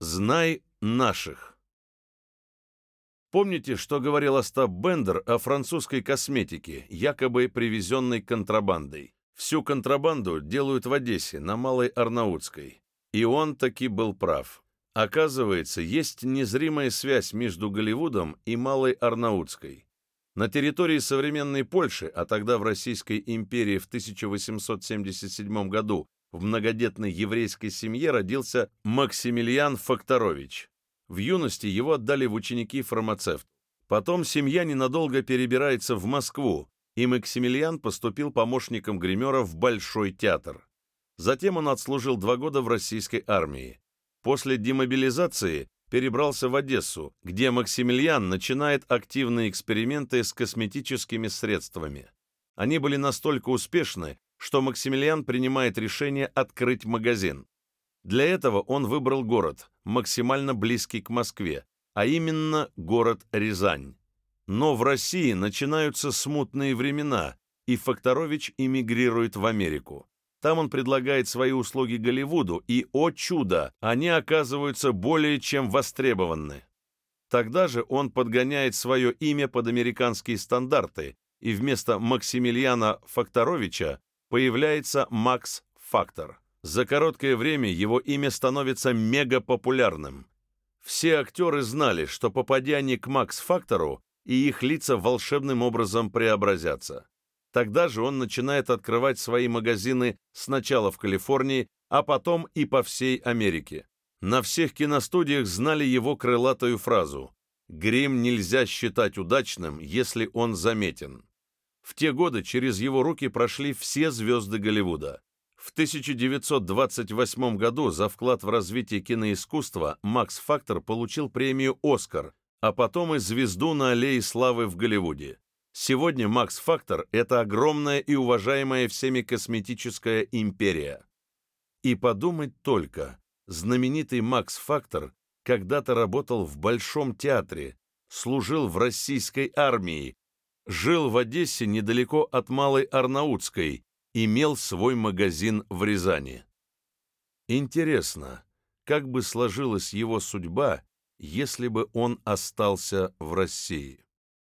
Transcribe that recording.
Знай наших. Помните, что говорил Остап Бендер о французской косметике, якобы привезенной контрабандой? Всю контрабанду делают в Одессе, на Малой Арнаутской. И он таки был прав. Оказывается, есть незримая связь между Голливудом и Малой Арнаутской. На территории современной Польши, а тогда в Российской империи в 1877 году в многодетной еврейской семье родился Максимилиан Факторович. В юности его отдали в ученики фармацевт. Потом семья ненадолго перебирается в Москву, и Максимилиан поступил помощником гримера в Большой театр. Затем он отслужил два года в российской армии. После демобилизации перебрался в Одессу, где Максимилиан начинает активные эксперименты с косметическими средствами. Они были настолько успешны, что Максимилиан принимает решение открыть магазин. Для этого он выбрал город, максимально близкий к Москве, а именно город Рязань. Но в России начинаются смутные времена, и Факторович эмигрирует в Америку. Там он предлагает свои услуги Голливуду, и, о чудо, они оказываются более чем востребованы. Тогда же он подгоняет свое имя под американские стандарты, и вместо Максимилиана Факторовича появляется Макс Фактор. За короткое время его имя становится мегапопулярным. Все актеры знали, что попадя они к Макс Фактору, и их лица волшебным образом преобразятся. Тогда же он начинает открывать свои магазины сначала в Калифорнии, а потом и по всей Америке. На всех киностудиях знали его крылатую фразу «Грим нельзя считать удачным, если он заметен». В те годы через его руки прошли все звезды Голливуда. В 1928 году за вклад в развитие киноискусства Макс Фактор получил премию «Оскар», а потом и звезду на аллее славы в Голливуде. Сегодня Макс Фактор – это огромная и уважаемая всеми косметическая империя. И подумать только, знаменитый Макс Фактор когда-то работал в Большом театре, служил в российской армии, жил в Одессе недалеко от Малой Арнаутской, имел свой магазин в Рязани. Интересно, как бы сложилась его судьба, если бы он остался в России?